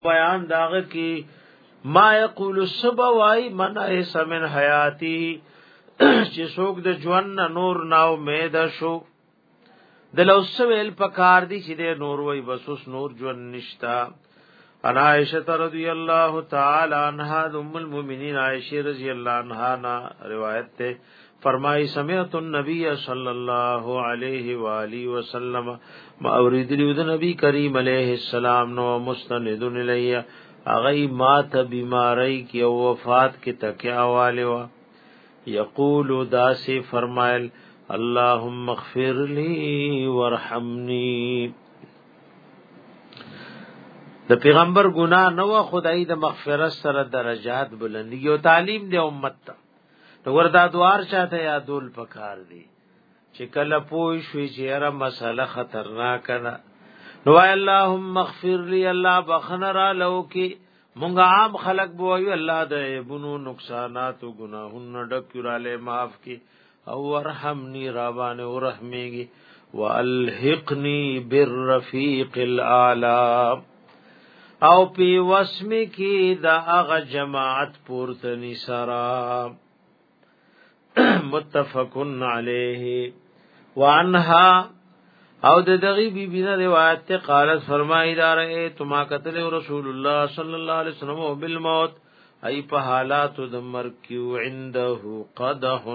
بیان داغه کی ما یقول الصبا وای من ایس من حیاتی چې څوک د ژوند نه نور نا امید شو د لوسویل په کار دی چې د نور وای بس اوس نور ژوند نشتا ان عائشه رضی الله تعالی عنها ام المؤمنین عائشه رضی الله عنها روایت ته فرمای سمعت النبی صلی الله علیه و آله وسلم ما اوریدلی د نبی کریم علیه السلام نو مستند الیه هغه ما ته بیماری کې او وفات کې تکیا والے وا یقول داسې فرمایل اللهم اغفر لي وارحمني د پیغمبر ګناه نه و خدای د مغفرت سره درجات بلندي او تعلیم دی امت ته نو وردا دوار چاته یادول پکار دی چې کله پوي شوي چې هر مسله خطرناک ده نو اللهم اغفر لي الله بخنه را لو کې مونږ عام خلق بو وي الله د بنو نقصانات او ګناهونو ډک کړه معاف کې او ورحمني روان او رحمېږي والحقني بالرفيق الاعلى او پی وسم کی دا اغا جماعت پورتنی سرا متفقن علیه وانها او د دغی بی بی نه روایت ته قالت فرمایي دا رہے تما قتل رسول الله صلی الله علیه وسلم او بالموت ای په حالات د مرګ کیو عنده قدح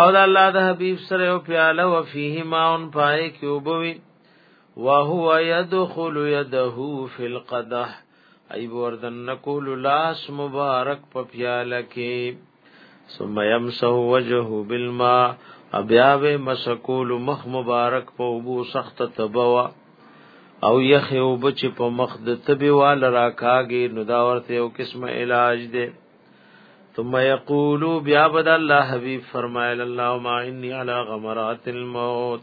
او د الله د حبیب سره او پیاله او فيه ماون پای کیو بوي وهو يدخل يده في القدح ای وردن نکول لاس مبارک په پیاله کې ثم يمسه وجهه بالماء بیا به مسکول مخ مبارک په وبو سخت تبوا او یخ او بچ په مخ د تبي وال راکاږي نو دا ورته یو قسمه علاج دی ثم يقول بیا بد الله حبيب فرمایل اللهم اني على غمرات الموت